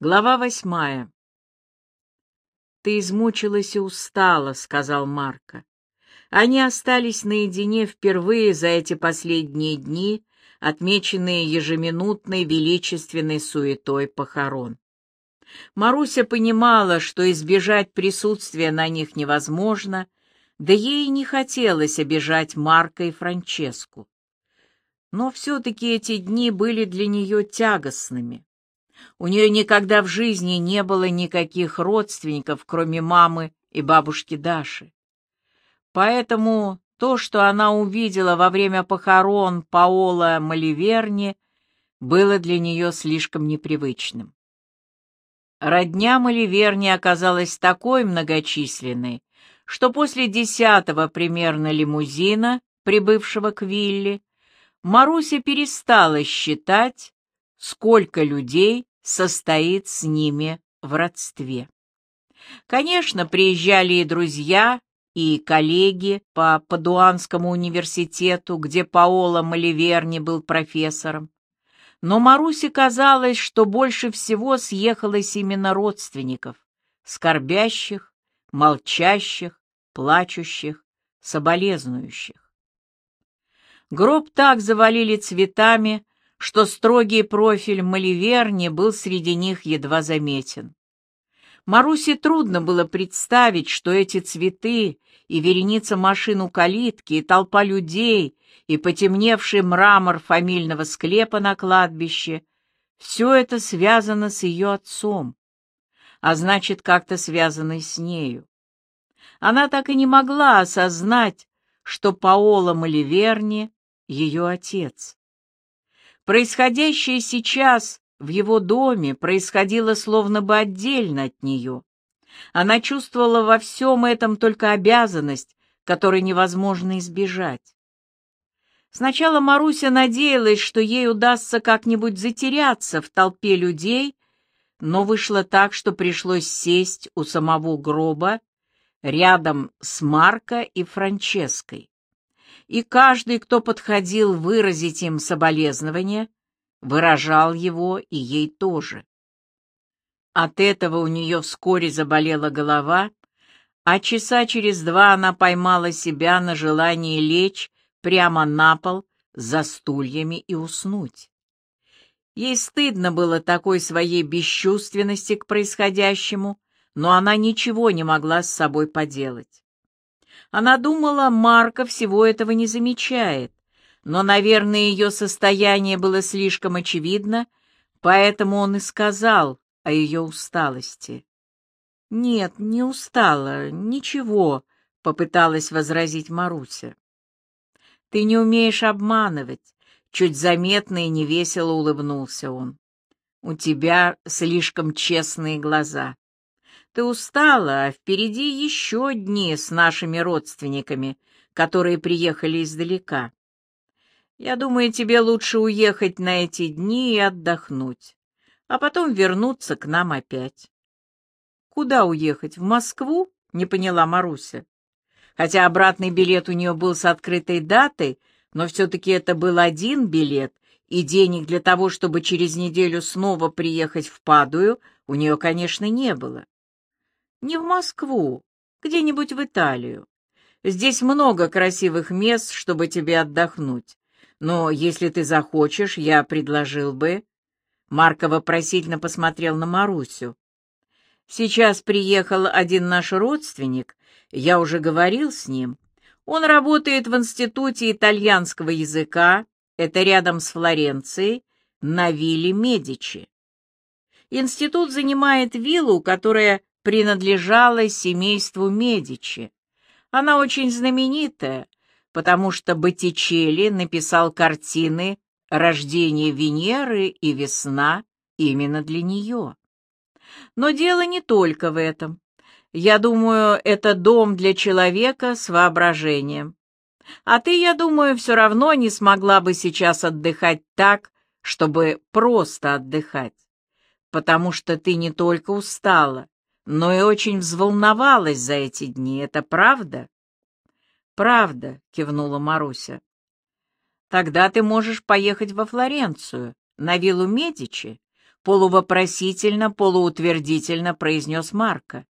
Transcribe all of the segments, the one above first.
Глава восьмая. «Ты измучилась и устала», — сказал Марко. Они остались наедине впервые за эти последние дни, отмеченные ежеминутной величественной суетой похорон. Маруся понимала, что избежать присутствия на них невозможно, да ей не хотелось обижать Марка и Франческу. Но все-таки эти дни были для нее тягостными. У нее никогда в жизни не было никаких родственников, кроме мамы и бабушки Даши. Поэтому то, что она увидела во время похорон Паола Маливерни, было для нее слишком непривычным. Родня Маливерни оказалась такой многочисленной, что после десятого примерно лимузина, прибывшего к вилле, Маруся перестала считать, сколько людей состоит с ними в родстве. Конечно, приезжали и друзья, и коллеги по Падуанскому университету, где Паоло Маливерни был профессором. Но Марусе казалось, что больше всего съехалось именно родственников, скорбящих, молчащих, плачущих, соболезнующих. Гроб так завалили цветами, что строгий профиль Маливерни был среди них едва заметен. Марусе трудно было представить, что эти цветы и вереница машин у калитки, и толпа людей, и потемневший мрамор фамильного склепа на кладбище — все это связано с ее отцом, а значит, как-то связано и с нею. Она так и не могла осознать, что Паоло Маливерни — ее отец. Происходящее сейчас в его доме происходило словно бы отдельно от нее. Она чувствовала во всем этом только обязанность, которой невозможно избежать. Сначала Маруся надеялась, что ей удастся как-нибудь затеряться в толпе людей, но вышло так, что пришлось сесть у самого гроба рядом с Марко и Франческой и каждый, кто подходил выразить им соболезнование, выражал его и ей тоже. От этого у нее вскоре заболела голова, а часа через два она поймала себя на желании лечь прямо на пол за стульями и уснуть. Ей стыдно было такой своей бесчувственности к происходящему, но она ничего не могла с собой поделать. Она думала, Марка всего этого не замечает, но, наверное, ее состояние было слишком очевидно, поэтому он и сказал о ее усталости. «Нет, не устала, ничего», — попыталась возразить Маруся. «Ты не умеешь обманывать», — чуть заметно и невесело улыбнулся он. «У тебя слишком честные глаза». Ты устала, а впереди еще дни с нашими родственниками, которые приехали издалека. Я думаю, тебе лучше уехать на эти дни и отдохнуть, а потом вернуться к нам опять. Куда уехать? В Москву? Не поняла Маруся. Хотя обратный билет у нее был с открытой датой, но все-таки это был один билет, и денег для того, чтобы через неделю снова приехать в Падую, у нее, конечно, не было. Не в Москву, где-нибудь в Италию. Здесь много красивых мест, чтобы тебе отдохнуть. Но если ты захочешь, я предложил бы...» Марко вопросительно посмотрел на Марусю. «Сейчас приехал один наш родственник, я уже говорил с ним. Он работает в Институте итальянского языка, это рядом с Флоренцией, на вилле Медичи. Институт занимает виллу, которая принадлежала семейству Медичи. Она очень знаменитая, потому что Боттичелли написал картины «Рождение Венеры» и «Весна» именно для нее. Но дело не только в этом. Я думаю, это дом для человека с воображением. А ты, я думаю, все равно не смогла бы сейчас отдыхать так, чтобы просто отдыхать, потому что ты не только устала, но и очень взволновалась за эти дни. Это правда? Правда, кивнула Маруся. Тогда ты можешь поехать во Флоренцию, на виллу Медичи. полувопросительно, полуутвердительно произнес Марка.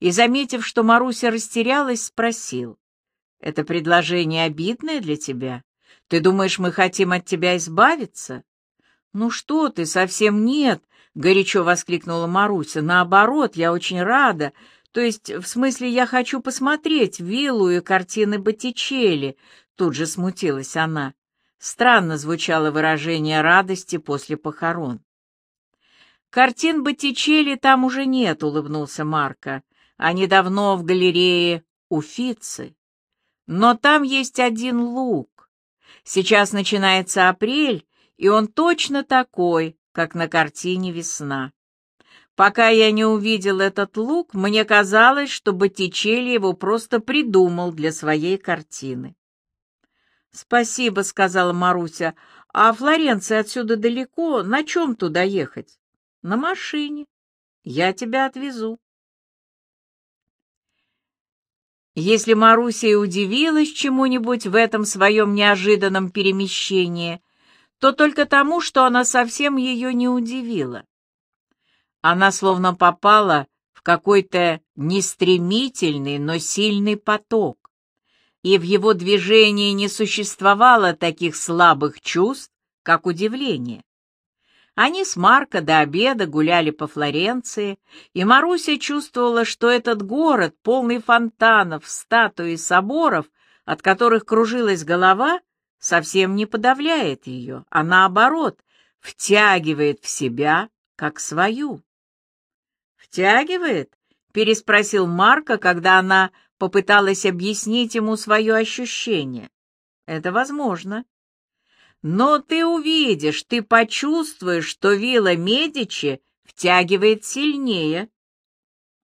И, заметив, что Маруся растерялась, спросил. «Это предложение обидное для тебя? Ты думаешь, мы хотим от тебя избавиться?» «Ну что ты, совсем нет!» — горячо воскликнула Маруся. «Наоборот, я очень рада. То есть, в смысле, я хочу посмотреть виллу и картины Боттичелли». Тут же смутилась она. Странно звучало выражение радости после похорон. «Картин Боттичелли там уже нет», — улыбнулся Марко. «Они давно в галерее Уфицы. Но там есть один лук. Сейчас начинается апрель, и он точно такой, как на картине «Весна». Пока я не увидел этот лук, мне казалось, что Боттичелли его просто придумал для своей картины. «Спасибо», — сказала Маруся. «А Флоренция отсюда далеко. На чем туда ехать?» «На машине. Я тебя отвезу». Если Маруся и удивилась чему-нибудь в этом своем неожиданном перемещении, то только тому, что она совсем ее не удивила. Она словно попала в какой-то нестремительный, но сильный поток, и в его движении не существовало таких слабых чувств, как удивление. Они с Марко до обеда гуляли по Флоренции, и Маруся чувствовала, что этот город, полный фонтанов, статуй соборов, от которых кружилась голова, совсем не подавляет ее, а наоборот, втягивает в себя, как свою. «Втягивает?» — переспросил Марка, когда она попыталась объяснить ему свое ощущение. «Это возможно. Но ты увидишь, ты почувствуешь, что вилла Медичи втягивает сильнее.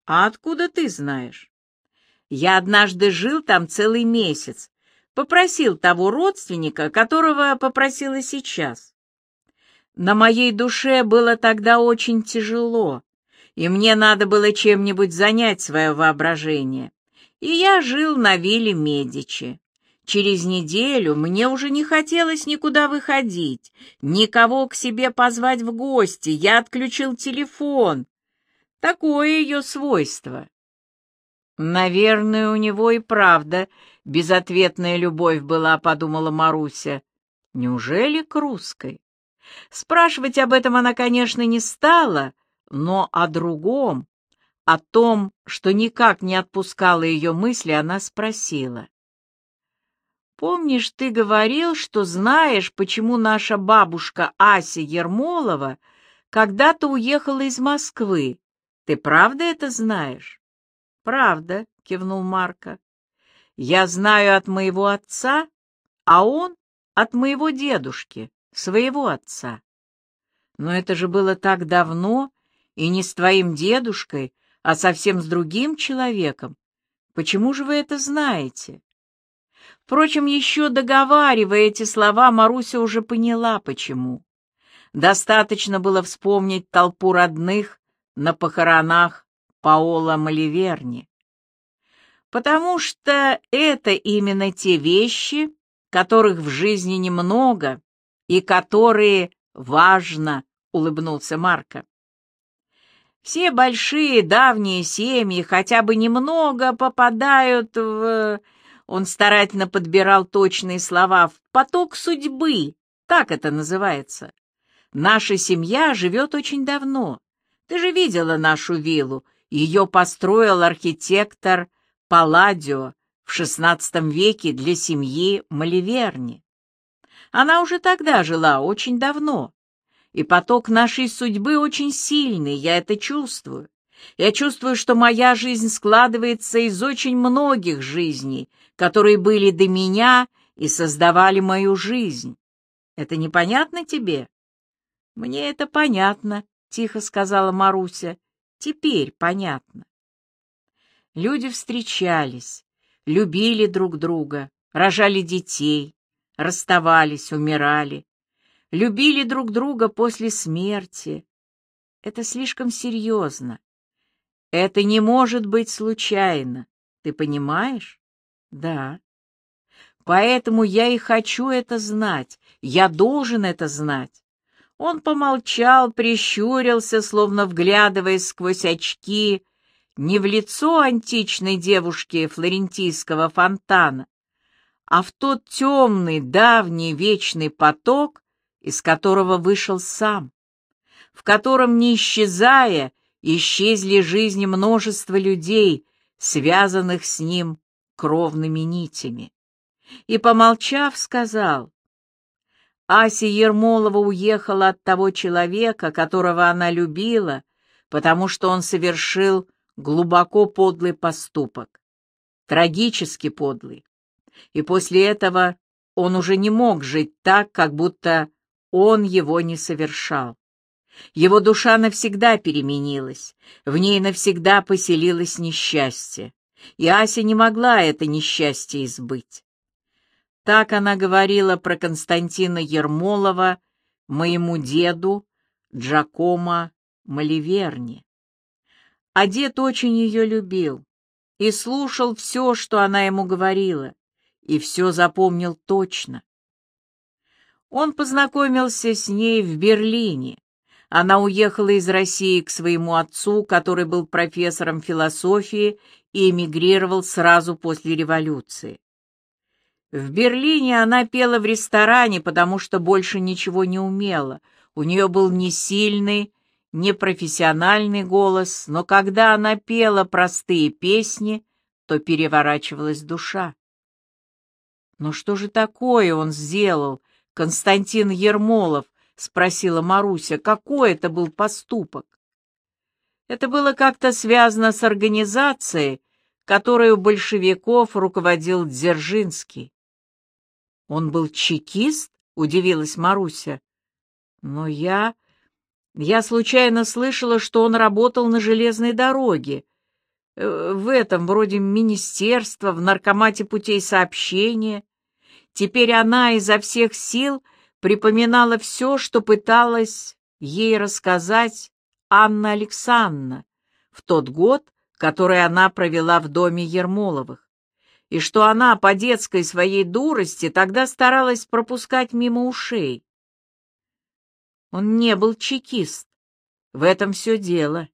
А откуда ты знаешь? Я однажды жил там целый месяц, попросил того родственника, которого попросила сейчас. На моей душе было тогда очень тяжело, и мне надо было чем-нибудь занять свое воображение. И я жил на вилле Медичи. Через неделю мне уже не хотелось никуда выходить, никого к себе позвать в гости, я отключил телефон. Такое ее свойство. Наверное, у него и правда безответная любовь была, подумала Маруся. Неужели к русской? Спрашивать об этом она, конечно, не стала, но о другом, о том, что никак не отпускала ее мысли, она спросила. «Помнишь, ты говорил, что знаешь, почему наша бабушка Ася Ермолова когда-то уехала из Москвы? Ты правда это знаешь?» «Правда», — кивнул Марко. «Я знаю от моего отца, а он от моего дедушки, своего отца. Но это же было так давно, и не с твоим дедушкой, а совсем с другим человеком. Почему же вы это знаете? Впрочем, еще договаривая эти слова, Маруся уже поняла, почему. Достаточно было вспомнить толпу родных на похоронах Паола Маливерни. Потому что это именно те вещи, которых в жизни немного и которые важно, улыбнулся Марко. Все большие давние семьи хотя бы немного попадают в... Он старательно подбирал точные слова. В поток судьбы, так это называется. Наша семья живет очень давно. Ты же видела нашу виллу. Ее построил архитектор Палладио в XVI веке для семьи Маливерни. Она уже тогда жила, очень давно и поток нашей судьбы очень сильный, я это чувствую. Я чувствую, что моя жизнь складывается из очень многих жизней, которые были до меня и создавали мою жизнь. Это непонятно тебе? Мне это понятно, тихо сказала Маруся. Теперь понятно. Люди встречались, любили друг друга, рожали детей, расставались, умирали любили друг друга после смерти. Это слишком серьезно. Это не может быть случайно. Ты понимаешь? Да. Поэтому я и хочу это знать. Я должен это знать. Он помолчал, прищурился, словно вглядываясь сквозь очки, не в лицо античной девушки флорентийского фонтана, а в тот темный, давний, вечный поток, из которого вышел сам, в котором, не исчезая, исчезли жизни множества людей, связанных с ним кровными нитями. И, помолчав, сказал, Ася Ермолова уехала от того человека, которого она любила, потому что он совершил глубоко подлый поступок, трагически подлый. И после этого он уже не мог жить так, как будто он его не совершал. Его душа навсегда переменилась, в ней навсегда поселилось несчастье, и Ася не могла это несчастье избыть. Так она говорила про Константина Ермолова, моему деду Джакомо Маливерни. А дед очень ее любил и слушал все, что она ему говорила, и все запомнил точно. Он познакомился с ней в Берлине, она уехала из России к своему отцу, который был профессором философии и эмигрировал сразу после революции. В Берлине она пела в ресторане, потому что больше ничего не умела. У нее был не сильный, не профессиональный голос, но когда она пела простые песни, то переворачивалась душа. Но что же такое он сделал, Константин Ермолов, — спросила Маруся. «Какой это был поступок?» Это было как-то связано с организацией, которой у большевиков руководил Дзержинский. «Он был чекист?» — удивилась Маруся. «Но я... Я случайно слышала, что он работал на железной дороге. Э, в этом, вроде министерства, в наркомате путей сообщения. Теперь она изо всех сил припоминала все, что пыталась ей рассказать Анна Александровна в тот год, который она провела в доме Ермоловых, и что она по детской своей дурости тогда старалась пропускать мимо ушей. Он не был чекист, в этом все дело.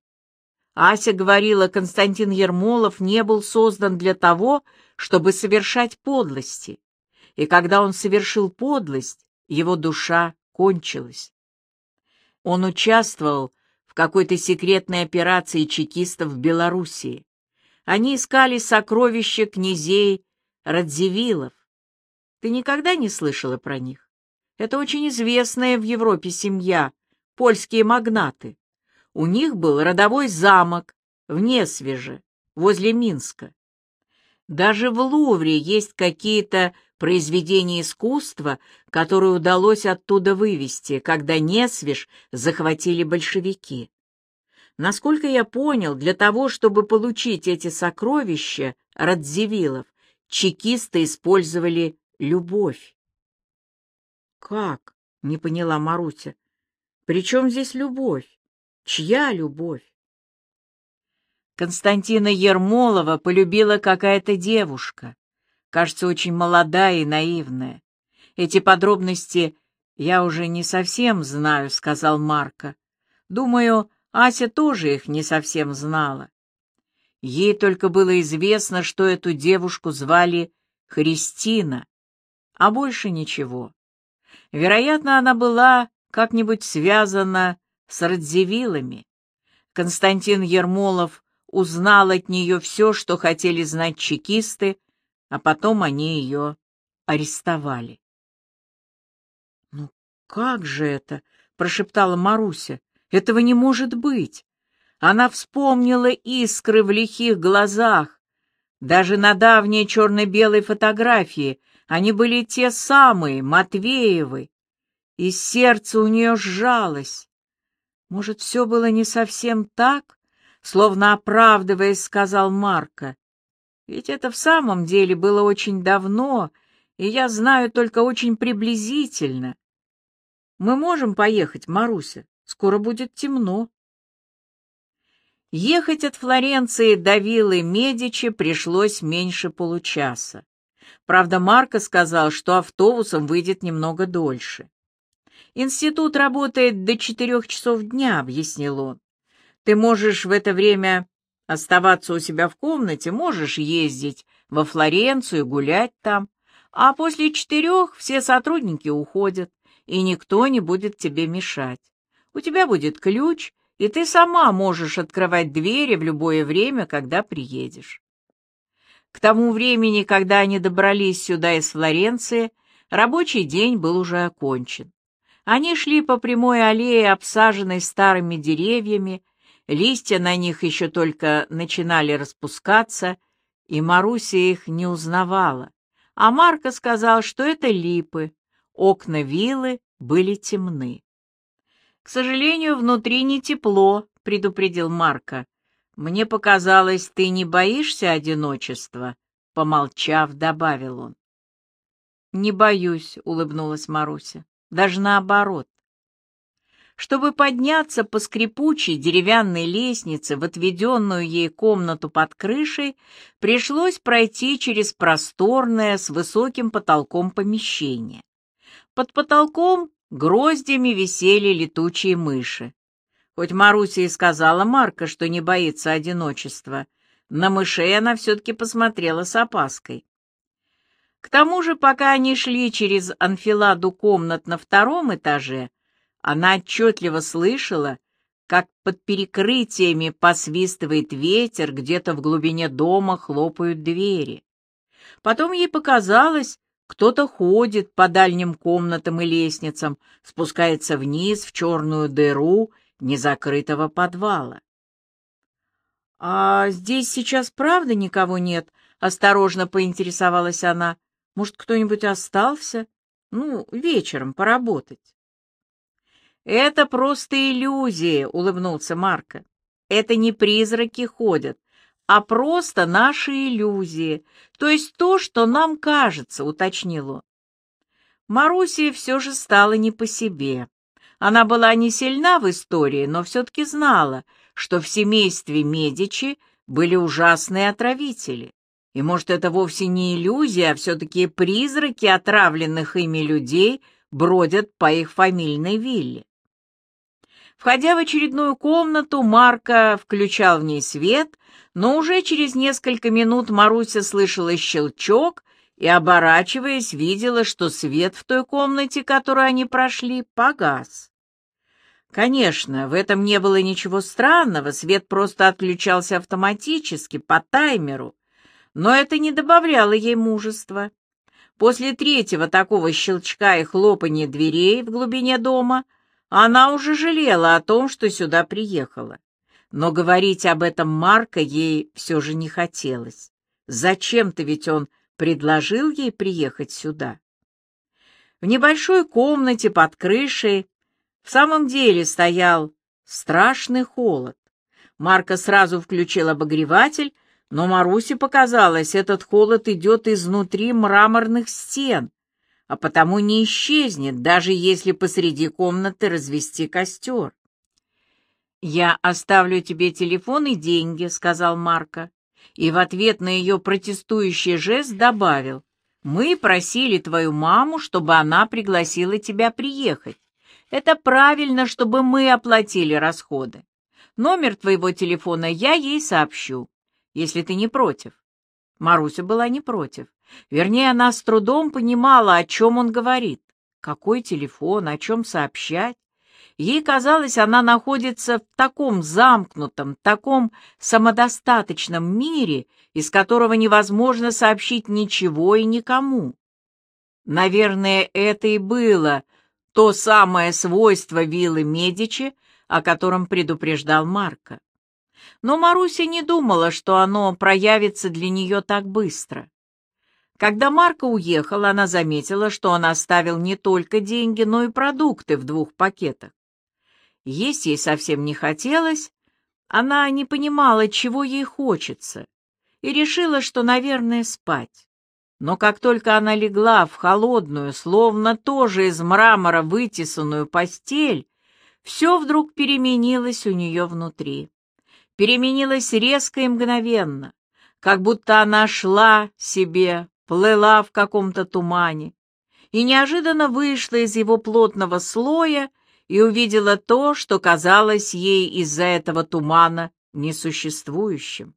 Ася говорила, Константин Ермолов не был создан для того, чтобы совершать подлости, и когда он совершил подлость, его душа кончилась. Он участвовал в какой-то секретной операции чекистов в Белоруссии. Они искали сокровища князей Радзивиллов. Ты никогда не слышала про них? Это очень известная в Европе семья, польские магнаты. У них был родовой замок в Несвеже, возле Минска. Даже в Лувре есть какие-то произведение искусства, которое удалось оттуда вывести, когда Несвеж захватили большевики. Насколько я понял, для того, чтобы получить эти сокровища Радзивиллов, чекисты использовали любовь. «Как?» — не поняла Маруся. «При чем здесь любовь? Чья любовь?» Константина Ермолова полюбила какая-то девушка кажется очень молодая и наивная. Эти подробности я уже не совсем знаю, — сказал Марко. Думаю, Ася тоже их не совсем знала. Ей только было известно, что эту девушку звали Христина, а больше ничего. Вероятно, она была как-нибудь связана с Радзивиллами. Константин Ермолов узнал от нее все, что хотели знать чекисты, а потом они ее арестовали. «Ну как же это?» — прошептала Маруся. «Этого не может быть!» Она вспомнила искры в лихих глазах. Даже на давней черно-белой фотографии они были те самые, Матвеевы. И сердце у нее сжалось. Может, все было не совсем так? Словно оправдываясь, сказал Марко. Ведь это в самом деле было очень давно, и я знаю только очень приблизительно. Мы можем поехать, Маруся? Скоро будет темно. Ехать от Флоренции до виллы Медичи пришлось меньше получаса. Правда, Марко сказал, что автобусом выйдет немного дольше. «Институт работает до четырех часов дня», — объяснил он. «Ты можешь в это время оставаться у себя в комнате, можешь ездить во Флоренцию, гулять там, а после четырех все сотрудники уходят, и никто не будет тебе мешать. У тебя будет ключ, и ты сама можешь открывать двери в любое время, когда приедешь. К тому времени, когда они добрались сюда из Флоренции, рабочий день был уже окончен. Они шли по прямой аллее, обсаженной старыми деревьями, листья на них еще только начинали распускаться, и Маруся их не узнавала. А Марко сказал, что это липы, окна виллы были темны. «К сожалению, внутри не тепло», — предупредил Марко. «Мне показалось, ты не боишься одиночества?» — помолчав, добавил он. «Не боюсь», — улыбнулась Маруся. «Даже наоборот». Чтобы подняться по скрипучей деревянной лестнице в отведенную ей комнату под крышей, пришлось пройти через просторное с высоким потолком помещение. Под потолком гроздями висели летучие мыши. Хоть Маруся и сказала Марка, что не боится одиночества, на мышей она все-таки посмотрела с опаской. К тому же, пока они шли через анфиладу комнат на втором этаже, она отчетливо слышала, как под перекрытиями посвистывает ветер, где-то в глубине дома хлопают двери. Потом ей показалось, кто-то ходит по дальним комнатам и лестницам, спускается вниз в черную дыру незакрытого подвала. «А здесь сейчас правда никого нет?» — осторожно поинтересовалась она. «Может, кто-нибудь остался? Ну, вечером поработать». «Это просто иллюзия», — улыбнулся Марко. «Это не призраки ходят, а просто наши иллюзии, то есть то, что нам кажется», — уточнил он. Марусе все же стало не по себе. Она была не сильна в истории, но все-таки знала, что в семействе Медичи были ужасные отравители. И, может, это вовсе не иллюзия, а все-таки призраки отравленных ими людей бродят по их фамильной вилле. Входя в очередную комнату, Марка включал в ней свет, но уже через несколько минут Маруся слышала щелчок и, оборачиваясь, видела, что свет в той комнате, которую они прошли, погас. Конечно, в этом не было ничего странного, свет просто отключался автоматически, по таймеру, но это не добавляло ей мужества. После третьего такого щелчка и хлопания дверей в глубине дома — она уже жалела о том, что сюда приехала. Но говорить об этом Марка ей все же не хотелось. Зачем-то ведь он предложил ей приехать сюда. В небольшой комнате под крышей в самом деле стоял страшный холод. Марка сразу включил обогреватель, но Марусе показалось, этот холод идет изнутри мраморных стен, а потому не исчезнет, даже если посреди комнаты развести костер. «Я оставлю тебе телефон и деньги», — сказал Марко, и в ответ на ее протестующий жест добавил, «Мы просили твою маму, чтобы она пригласила тебя приехать. Это правильно, чтобы мы оплатили расходы. Номер твоего телефона я ей сообщу, если ты не против». Маруся была не против. Вернее, она с трудом понимала, о чем он говорит. Какой телефон, о чем сообщать? Ей казалось, она находится в таком замкнутом, таком самодостаточном мире, из которого невозможно сообщить ничего и никому. Наверное, это и было то самое свойство виллы Медичи, о котором предупреждал Марко. Но Маруся не думала, что оно проявится для нее так быстро. Когда Марка уехал, она заметила, что он оставил не только деньги, но и продукты в двух пакетах. Есть ей совсем не хотелось, она не понимала, чего ей хочется, и решила, что, наверное, спать. Но как только она легла в холодную, словно тоже из мрамора вытесанную постель, все вдруг переменилось у нее внутри. Переменилось резко и мгновенно, как будто она шла себе плыла в каком-то тумане. и неожиданно вышла из его плотного слоя и увидела то, что казалось ей из-за этого тумана несуществующим.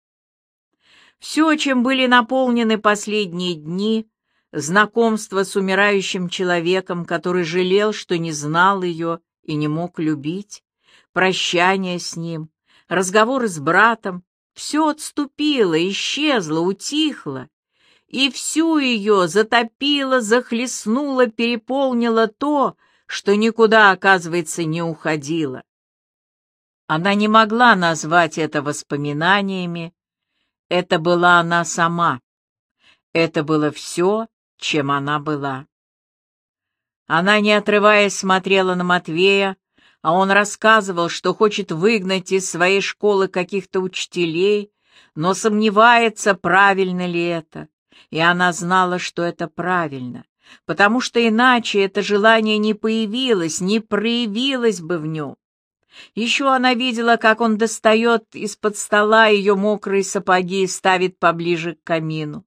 Все, чем были наполнены последние дни, знакомство с умирающим человеком, который жалел, что не знал ее и не мог любить, прощание с ним, разговоры с братом, все отступило, исчезло, утихло, и всю ее затопило, захлестнуло, переполнило то, что никуда, оказывается, не уходило. Она не могла назвать это воспоминаниями, это была она сама. Это было все, чем она была. Она, не отрываясь, смотрела на Матвея, а он рассказывал, что хочет выгнать из своей школы каких-то учителей, но сомневается, правильно ли это. И она знала, что это правильно, потому что иначе это желание не появилось, не проявилось бы в нем. Еще она видела, как он достает из-под стола ее мокрые сапоги и ставит поближе к камину.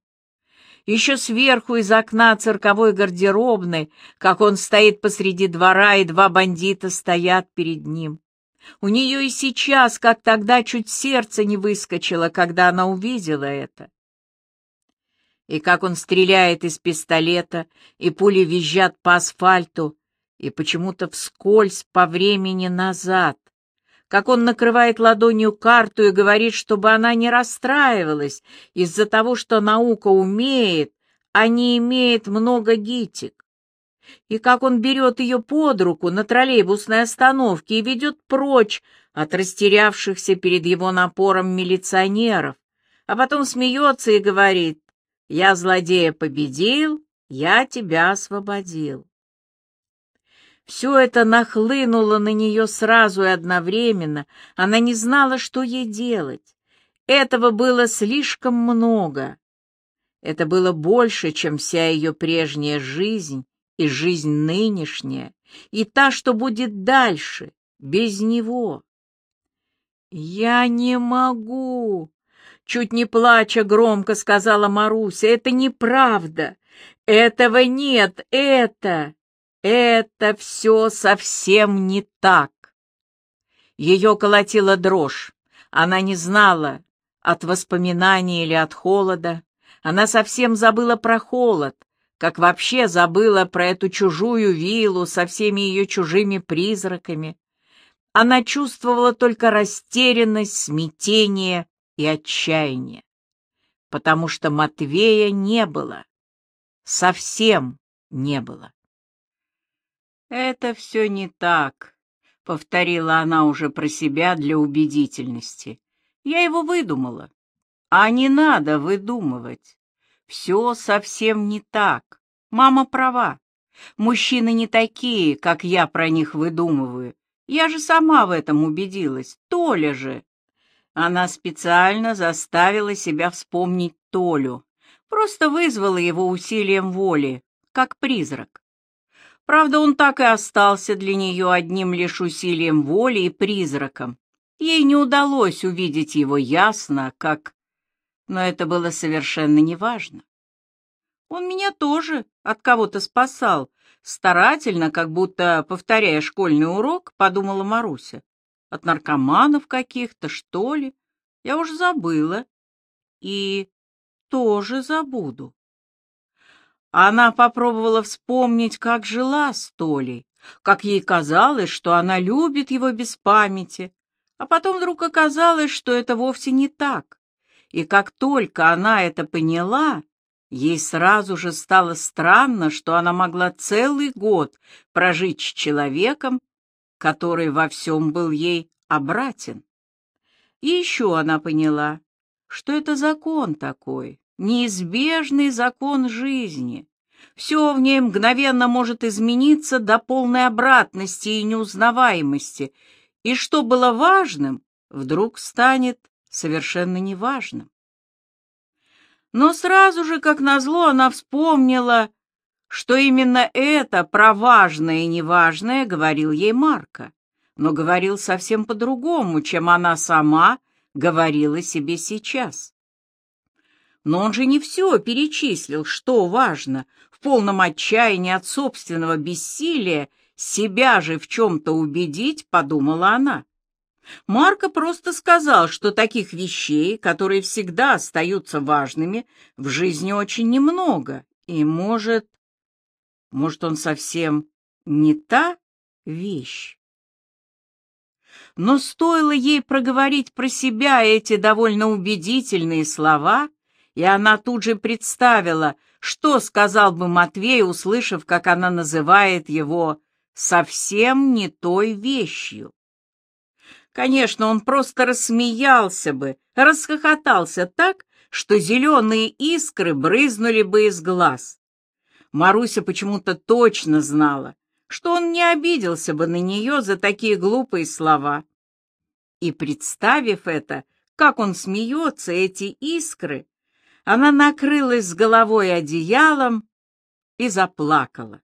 Еще сверху из окна цирковой гардеробной, как он стоит посреди двора, и два бандита стоят перед ним. У нее и сейчас, как тогда, чуть сердце не выскочило, когда она увидела это. И как он стреляет из пистолета, и пули визжат по асфальту, и почему-то вскользь по времени назад, как он накрывает ладонью карту и говорит, чтобы она не расстраивалась из-за того, что наука умеет, а не имеет много гитик. И как он берет ее под руку на троллейбусной остановке и ведет прочь от растерявшихся перед его напором милиционеров, а потом смеется и говорит, «Я злодея победил, я тебя освободил». Все это нахлынуло на нее сразу и одновременно, она не знала, что ей делать. Этого было слишком много. Это было больше, чем вся ее прежняя жизнь и жизнь нынешняя, и та, что будет дальше, без него. «Я не могу!» Чуть не плача, громко сказала Маруся. «Это неправда! Этого нет! Это...» Это все совсем не так. Ее колотила дрожь. Она не знала, от воспоминаний или от холода. Она совсем забыла про холод, как вообще забыла про эту чужую виллу со всеми ее чужими призраками. Она чувствовала только растерянность, смятение и отчаяние, потому что Матвея не было, совсем не было. «Это все не так», — повторила она уже про себя для убедительности. «Я его выдумала. А не надо выдумывать. Все совсем не так. Мама права. Мужчины не такие, как я про них выдумываю. Я же сама в этом убедилась. Толя же». Она специально заставила себя вспомнить Толю. Просто вызвала его усилием воли, как призрак. Правда, он так и остался для нее одним лишь усилием воли и призраком. Ей не удалось увидеть его ясно, как... Но это было совершенно неважно. Он меня тоже от кого-то спасал. Старательно, как будто повторяя школьный урок, подумала Маруся. От наркоманов каких-то, что ли? Я уж забыла. И тоже забуду. Она попробовала вспомнить, как жила с Толей, как ей казалось, что она любит его без памяти, а потом вдруг оказалось, что это вовсе не так. И как только она это поняла, ей сразу же стало странно, что она могла целый год прожить с человеком, который во всем был ей обратен. И еще она поняла, что это закон такой, неизбежный закон жизни. Все в ней мгновенно может измениться до полной обратности и неузнаваемости, и что было важным, вдруг станет совершенно неважным. Но сразу же, как назло, она вспомнила, что именно это про важное и неважное говорил ей Марка, но говорил совсем по-другому, чем она сама говорила себе сейчас. Но он же не все перечислил, что важно, полном отчаянии от собственного бессилия себя же в чем-то убедить, подумала она. Марко просто сказал, что таких вещей, которые всегда остаются важными, в жизни очень немного, и, может, может, он совсем не та вещь. Но стоило ей проговорить про себя эти довольно убедительные слова, и она тут же представила, что сказал бы Матвей, услышав, как она называет его совсем не той вещью. Конечно, он просто рассмеялся бы, расхохотался так, что зеленые искры брызнули бы из глаз. Маруся почему-то точно знала, что он не обиделся бы на нее за такие глупые слова. И, представив это, как он смеется, эти искры, она накрылась с головой одеялом и заплакала.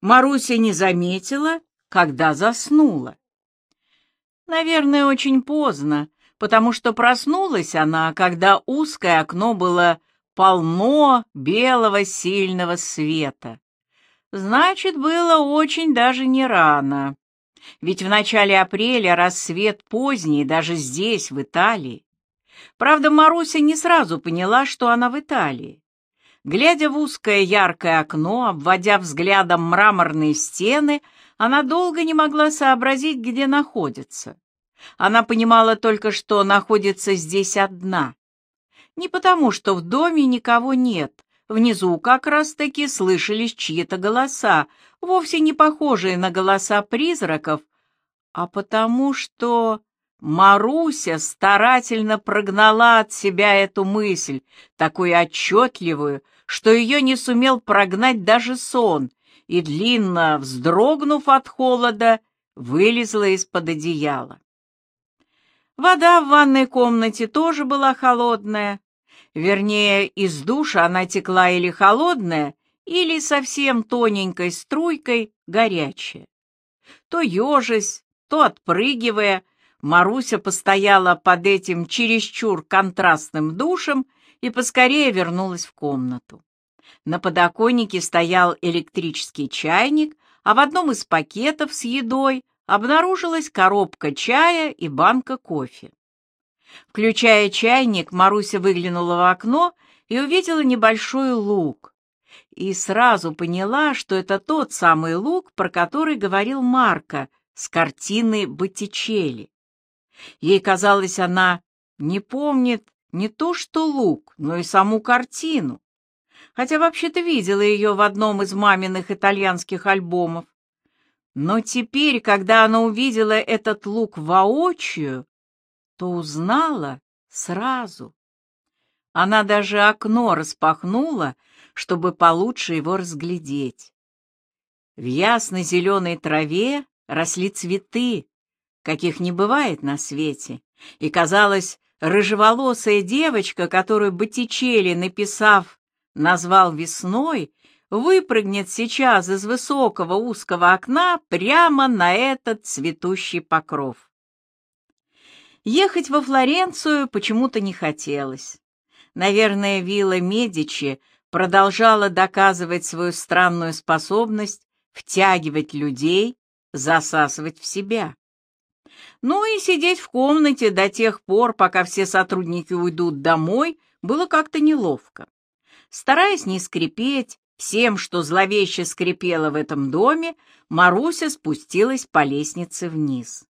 Маруся не заметила, когда заснула. Наверное, очень поздно, потому что проснулась она, когда узкое окно было полно белого сильного света. Значит, было очень даже не рано. Ведь в начале апреля рассвет поздний даже здесь, в Италии. Правда, Маруся не сразу поняла, что она в Италии. Глядя в узкое яркое окно, обводя взглядом мраморные стены, она долго не могла сообразить, где находится. Она понимала только, что находится здесь одна. Не потому, что в доме никого нет. Внизу как раз-таки слышались чьи-то голоса, вовсе не похожие на голоса призраков, а потому что Маруся старательно прогнала от себя эту мысль, такую отчетливую, что ее не сумел прогнать даже сон, и, длинно вздрогнув от холода, вылезла из-под одеяла. Вода в ванной комнате тоже была холодная, вернее, из душа она текла или холодная, или совсем тоненькой струйкой горячая. То ежась, то отпрыгивая, Маруся постояла под этим чересчур контрастным душем и поскорее вернулась в комнату. На подоконнике стоял электрический чайник, а в одном из пакетов с едой обнаружилась коробка чая и банка кофе. Включая чайник, Маруся выглянула в окно и увидела небольшой луг. И сразу поняла, что это тот самый луг, про который говорил Марко с картины Боттичелли. Ей казалось, она не помнит не то что лук, но и саму картину. Хотя вообще-то видела ее в одном из маминых итальянских альбомов. Но теперь, когда она увидела этот лук воочию, то узнала сразу. Она даже окно распахнула, чтобы получше его разглядеть. В ясно-зеленой траве росли цветы, каких не бывает на свете, и, казалось, рыжеволосая девочка, которую Боттичелли, написав, назвал весной, выпрыгнет сейчас из высокого узкого окна прямо на этот цветущий покров. Ехать во Флоренцию почему-то не хотелось. Наверное, вилла Медичи продолжала доказывать свою странную способность втягивать людей, засасывать в себя. Ну и сидеть в комнате до тех пор, пока все сотрудники уйдут домой, было как-то неловко. Стараясь не скрипеть всем, что зловеще скрипело в этом доме, Маруся спустилась по лестнице вниз.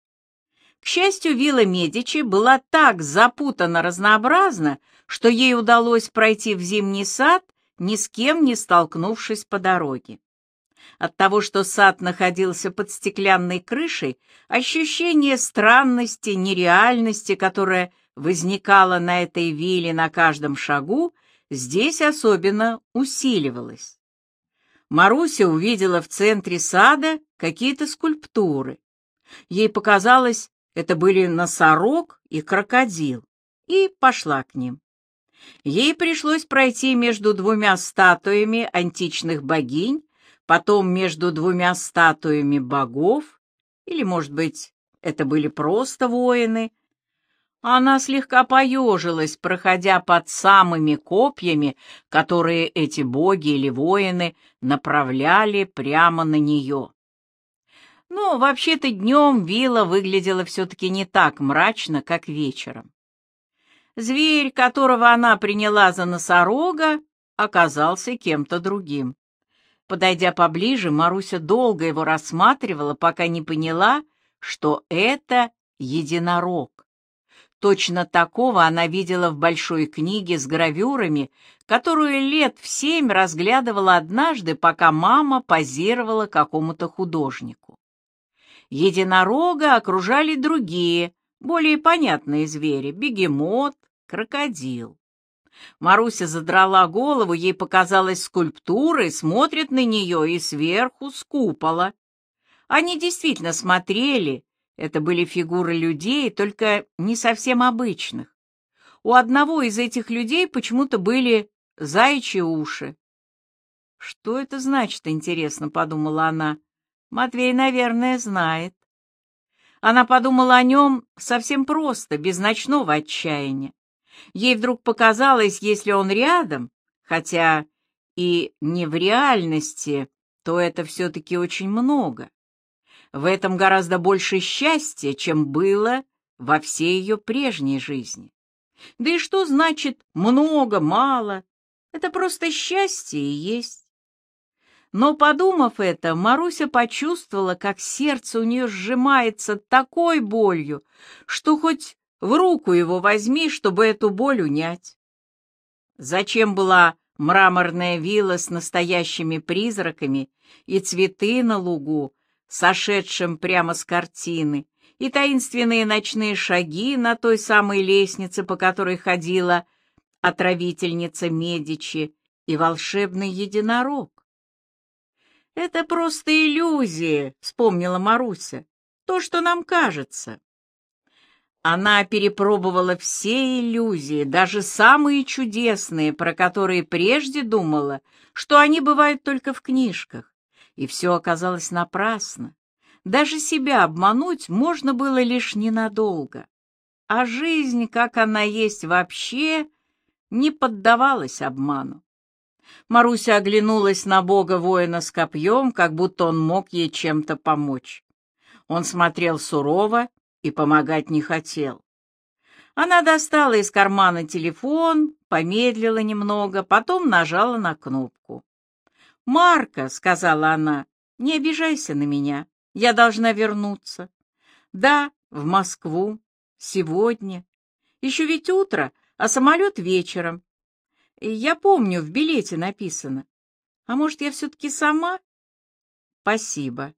К счастью, вилла Медичи была так запутана разнообразно, что ей удалось пройти в зимний сад, ни с кем не столкнувшись по дороге. От того, что сад находился под стеклянной крышей, ощущение странности, нереальности, которое возникало на этой вилле на каждом шагу, здесь особенно усиливалось. Маруся увидела в центре сада какие-то скульптуры. Ей показалось, это были носорог и крокодил, и пошла к ним. Ей пришлось пройти между двумя статуями античных богинь, потом между двумя статуями богов, или, может быть, это были просто воины, Она слегка поежилась, проходя под самыми копьями, которые эти боги или воины направляли прямо на нее. Но вообще-то днем вилла выглядела все-таки не так мрачно, как вечером. Зверь, которого она приняла за носорога, оказался кем-то другим. Подойдя поближе, Маруся долго его рассматривала, пока не поняла, что это единорог. Точно такого она видела в большой книге с гравюрами, которую лет в семь разглядывала однажды, пока мама позировала какому-то художнику. Единорога окружали другие, более понятные звери — бегемот, крокодил. Маруся задрала голову, ей показалось скульптурой, смотрит на нее и сверху с купола. Они действительно смотрели, это были фигуры людей, только не совсем обычных. У одного из этих людей почему-то были заячьи уши. «Что это значит, интересно?» — подумала она. «Матвей, наверное, знает». Она подумала о нем совсем просто, без ночного отчаяния. Ей вдруг показалось, если он рядом, хотя и не в реальности, то это все-таки очень много. В этом гораздо больше счастья, чем было во всей ее прежней жизни. Да и что значит много, мало? Это просто счастье и есть. Но, подумав это, Маруся почувствовала, как сердце у нее сжимается такой болью, что хоть в руку его возьми, чтобы эту боль унять. Зачем была мраморная вилла с настоящими призраками и цветы на лугу, сошедшим прямо с картины, и таинственные ночные шаги на той самой лестнице, по которой ходила отравительница Медичи, и волшебный единорог. «Это просто иллюзия», — вспомнила Маруся, — «то, что нам кажется». Она перепробовала все иллюзии, даже самые чудесные, про которые прежде думала, что они бывают только в книжках и все оказалось напрасно. Даже себя обмануть можно было лишь ненадолго. А жизнь, как она есть вообще, не поддавалась обману. Маруся оглянулась на бога воина с копьем, как будто он мог ей чем-то помочь. Он смотрел сурово и помогать не хотел. Она достала из кармана телефон, помедлила немного, потом нажала на кнопку. «Марка», — сказала она, — «не обижайся на меня, я должна вернуться». «Да, в Москву, сегодня. Еще ведь утро, а самолет вечером. Я помню, в билете написано. А может, я все-таки сама?» «Спасибо».